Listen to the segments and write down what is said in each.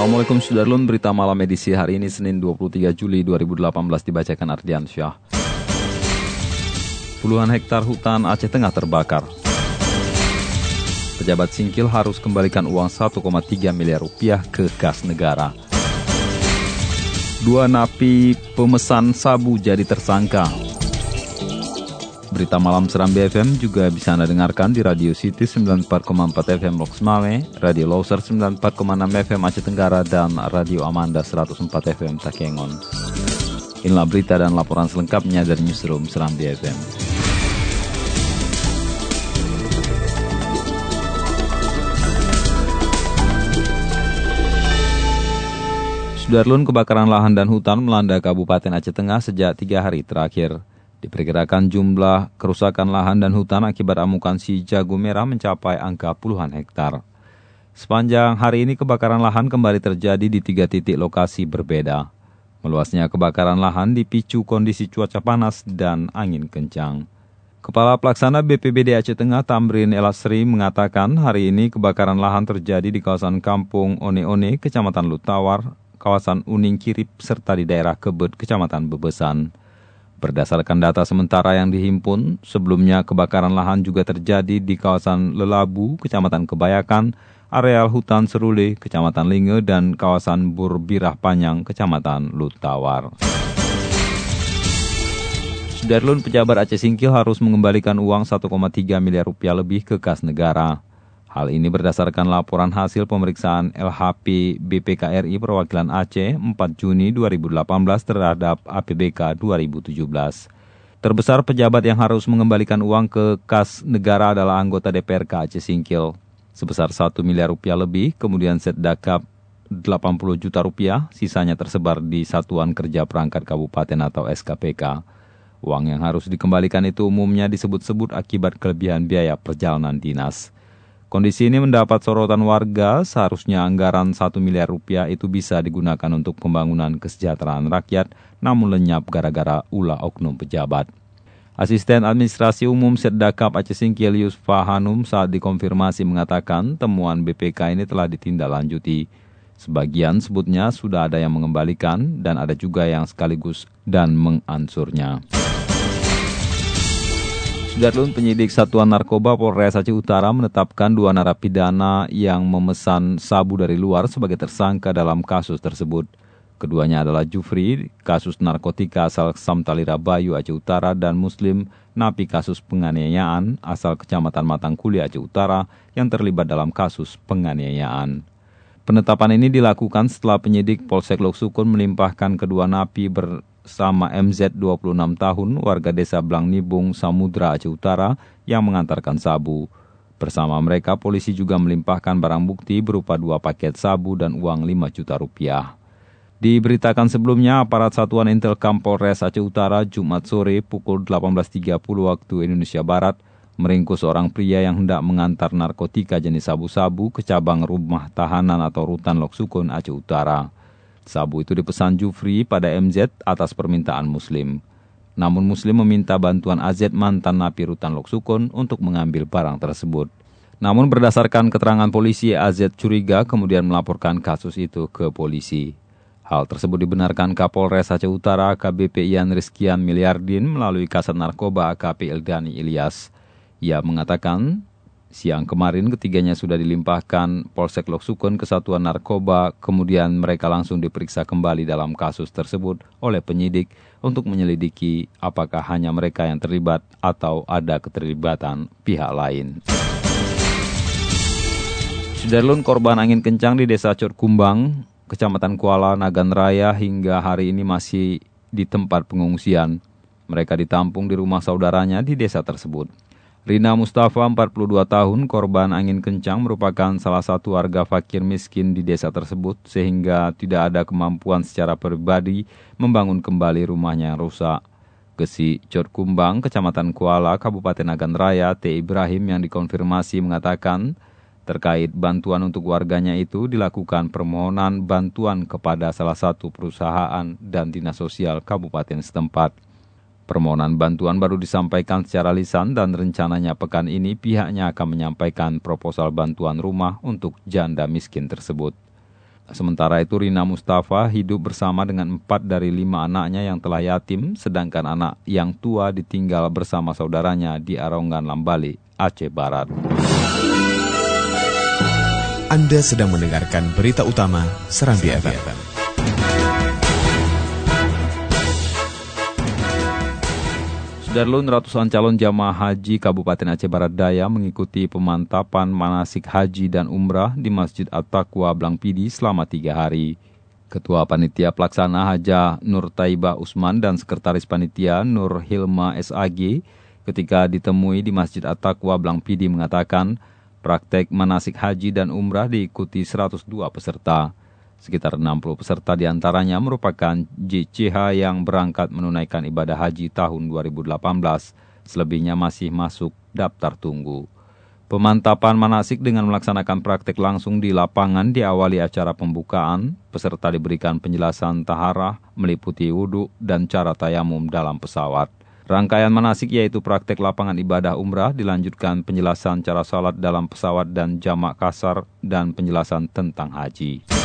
Assalamualaikum Sudarlun, berita malam edisi hari ini Senin 23 Juli 2018 dibacakan Ardian Syah. Puluhan hektar hutan Aceh Tengah terbakar. Pejabat Singkil harus kembalikan uang 1,3 miliar rupiah ke kas negara. Dua napi pemesan sabu jadi tersangka. Berita malam Seram BFM juga bisa Anda dengarkan di Radio City 94,4 FM Loks Mame, Radio Loser 94,6 FM Aceh Tenggara, dan Radio Amanda 104 FM Takengon. Inilah berita dan laporan selengkapnya dari Newsroom Seram BFM. Sudarlun kebakaran lahan dan hutan melanda Kabupaten Aceh Tengah sejak tiga hari terakhir. Diperkirakan jumlah kerusakan lahan dan hutan akibat amukan si jago merah mencapai angka puluhan hektar. Sepanjang hari ini kebakaran lahan kembali terjadi di tiga titik lokasi berbeda. Meluasnya kebakaran lahan dipicu kondisi cuaca panas dan angin kencang. Kepala Pelaksana BPBD Aceh Tengah Tamrin Elasri mengatakan hari ini kebakaran lahan terjadi di kawasan Kampung One-One, Kecamatan Lutawar, kawasan Uning Kirip, serta di daerah Kebet, Kecamatan Bebesan. Berdasarkan data sementara yang dihimpun, sebelumnya kebakaran lahan juga terjadi di kawasan Lelabu, Kecamatan Kebayakan, areal hutan Serule, Kecamatan Linge, dan kawasan Burbirah Panyang, Kecamatan Lutawar. Sudarlun pejabat Aceh Singkil harus mengembalikan uang 1,3 miliar rupiah lebih ke kas negara. Hal ini berdasarkan laporan hasil pemeriksaan LHP BPKRI perwakilan Aceh 4 Juni 2018 terhadap APBK 2017. Terbesar pejabat yang harus mengembalikan uang ke kas negara adalah anggota DPRK Aceh Singkil sebesar 1 miliar rupiah lebih, kemudian set dakap 80 juta rupiah, sisanya tersebar di Satuan Kerja Perangkat Kabupaten atau SKPK. Uang yang harus dikembalikan itu umumnya disebut-sebut akibat kelebihan biaya perjalanan dinas. Kondisi ini mendapat sorotan warga, seharusnya anggaran 1 miliar rupiah itu bisa digunakan untuk pembangunan kesejahteraan rakyat, namun lenyap gara-gara ulah oknum pejabat. Asisten Administrasi Umum Serdakap Aceh Singkil Yusfa Hanum saat dikonfirmasi mengatakan temuan BPK ini telah ditindaklanjuti. Sebagian sebutnya sudah ada yang mengembalikan dan ada juga yang sekaligus dan mengansurnya. Sudarlun penyidik Satuan Narkoba Polres Aceh Utara menetapkan dua narapidana yang memesan sabu dari luar sebagai tersangka dalam kasus tersebut. Keduanya adalah Jufri, kasus narkotika asal Samtalira Bayu Aceh Utara dan Muslim, napi kasus penganiayaan asal Kecamatan Matangkuli Aceh Utara yang terlibat dalam kasus penganiayaan. Penetapan ini dilakukan setelah penyidik Polsek Loksukun melimpahkan kedua napi ber sama MZ 26 tahun warga desa Blang Nibung, Samudra Aceh Utara yang mengantarkan sabu. Bersama mereka polisi juga melimpahkan barang bukti berupa dua paket sabu dan uang 5 juta rupiah. Diberitakan sebelumnya, aparat Satuan Intel Polres Aceh Utara Jumat sore pukul 18.30 waktu Indonesia Barat meringkus seorang pria yang hendak mengantar narkotika jenis sabu-sabu ke cabang rumah tahanan atau rutan Loksukun Aceh Utara. Sabu itu dipesan Jufri pada MZ atas permintaan Muslim. Namun Muslim meminta bantuan AZ mantan napi rutan Loksukun untuk mengambil barang tersebut. Namun berdasarkan keterangan polisi, AZ curiga kemudian melaporkan kasus itu ke polisi. Hal tersebut dibenarkan Kapolres Aceh Utara KBP Ian Rizkian Miliardin melalui Kasat Narkoba AKP Eldani Ilyas. Ia mengatakan Siang kemarin ketiganya sudah dilimpahkan Polsek Loksukun ke Satuan Narkoba, kemudian mereka langsung diperiksa kembali dalam kasus tersebut oleh penyidik untuk menyelidiki apakah hanya mereka yang terlibat atau ada keterlibatan pihak lain. Sudarlun korban angin kencang di desa Kumbang, Kecamatan Kuala Nagan Raya hingga hari ini masih di tempat pengungsian. Mereka ditampung di rumah saudaranya di desa tersebut. Rina Mustafa, 42 tahun, korban angin kencang merupakan salah satu warga fakir miskin di desa tersebut sehingga tidak ada kemampuan secara pribadi membangun kembali rumahnya yang rusak. Gesi Kumbang, Kecamatan Kuala, Kabupaten Agan Raya, T. Ibrahim yang dikonfirmasi mengatakan terkait bantuan untuk warganya itu dilakukan permohonan bantuan kepada salah satu perusahaan dan dinas sosial kabupaten setempat. Permohonan bantuan baru disampaikan secara lisan dan rencananya pekan ini pihaknya akan menyampaikan proposal bantuan rumah untuk janda miskin tersebut. Sementara itu Rina Mustafa hidup bersama dengan empat dari lima anaknya yang telah yatim, sedangkan anak yang tua ditinggal bersama saudaranya di Arongan Lambali, Aceh Barat. Anda sedang mendengarkan berita utama Serambi FM. Darlun ratusan calon jamaah haji Kabupaten Aceh Barat Daya mengikuti pemantapan manasik haji dan umrah di Masjid At-Taqwa Blangpidi selama tiga hari. Ketua Panitia Pelaksana Haja Nur Taibah Usman dan Sekretaris Panitia Nur Hilma SAG ketika ditemui di Masjid At-Taqwa Blangpidi mengatakan praktek manasik haji dan umrah diikuti 102 peserta. Sekitar 60 peserta di antaranya merupakan JCH yang berangkat menunaikan ibadah haji tahun 2018. Selebihnya masih masuk daftar tunggu. Pemantapan manasik dengan melaksanakan praktek langsung di lapangan diawali acara pembukaan. Peserta diberikan penjelasan taharah, meliputi wudhu, dan cara tayamum dalam pesawat. Rangkaian manasik yaitu praktek lapangan ibadah umrah dilanjutkan penjelasan cara salat dalam pesawat dan jamak kasar dan penjelasan tentang haji.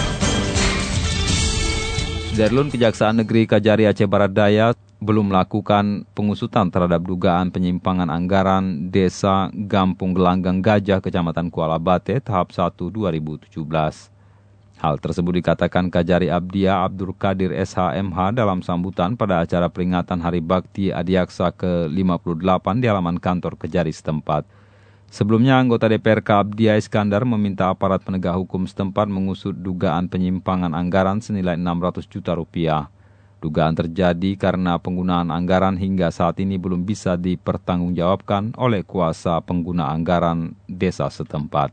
Darlun Kejaksaan Negeri Kajari Aceh Barat Daya belum melakukan pengusutan terhadap dugaan penyimpangan anggaran Desa Gampung Gelanggang Gajah, Kecamatan Kuala Bate, tahap 1 2017. Hal tersebut dikatakan Kajari Abdia Abdul Kadir SHMH dalam sambutan pada acara peringatan Hari Bakti Adiaksa ke-58 di halaman kantor Kejari setempat. Sebelumnya, anggota DPR Abdia Iskandar meminta aparat penegak hukum setempat mengusut dugaan penyimpangan anggaran senilai 600 juta rupiah. Dugaan terjadi karena penggunaan anggaran hingga saat ini belum bisa dipertanggungjawabkan oleh kuasa pengguna anggaran desa setempat.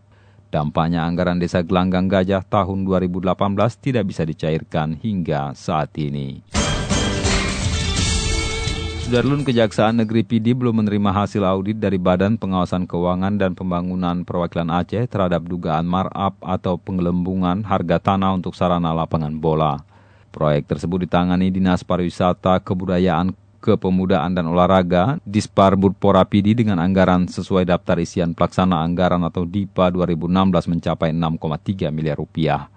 Dampaknya anggaran desa Gelanggang Gajah tahun 2018 tidak bisa dicairkan hingga saat ini. Darlun Kejaksaan Negeri PD belum menerima hasil audit dari Badan Pengawasan Keuangan dan Pembangunan Perwakilan Aceh terhadap dugaan markup atau penggelembungan harga tanah untuk sarana lapangan bola. Proyek tersebut ditangani Dinas Pariwisata, Kebudayaan, Kepemudaan dan Olahraga Dispar Budpora PD dengan anggaran sesuai daftar isian pelaksana anggaran atau DIPA 2016 mencapai 6,3 miliar rupiah.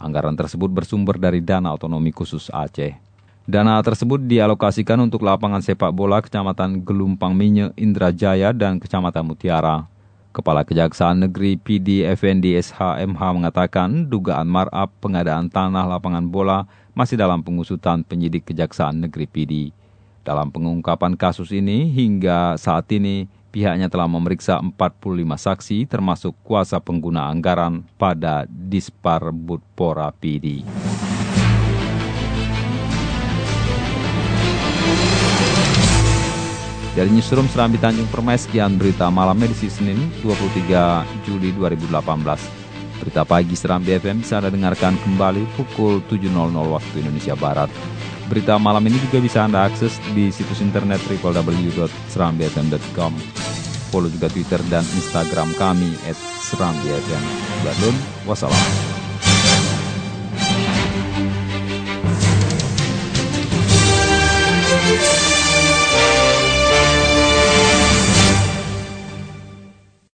Anggaran tersebut bersumber dari dana otonomi khusus Aceh. Dana tersebut dialokasikan untuk lapangan sepak bola Kecamatan Gelumpang Minye, Indrajaya, dan Kecamatan Mutiara. Kepala Kejaksaan Negeri PD FND SHMH mengatakan dugaan markup pengadaan tanah lapangan bola masih dalam pengusutan penyidik Kejaksaan Negeri PD. Dalam pengungkapan kasus ini, hingga saat ini pihaknya telah memeriksa 45 saksi termasuk kuasa pengguna anggaran pada Dispar Budpora PD. Dari Newsroom Serambi Tanjung Permai, sekian berita malam edisi Senin 23 Juli 2018. Berita pagi Serambi FM bisa Anda dengarkan kembali pukul 7.00 waktu Indonesia Barat. Berita malam ini juga bisa Anda akses di situs internet www.serambifm.com. Follow juga Twitter dan Instagram kami at Serambi FM. Wassalam.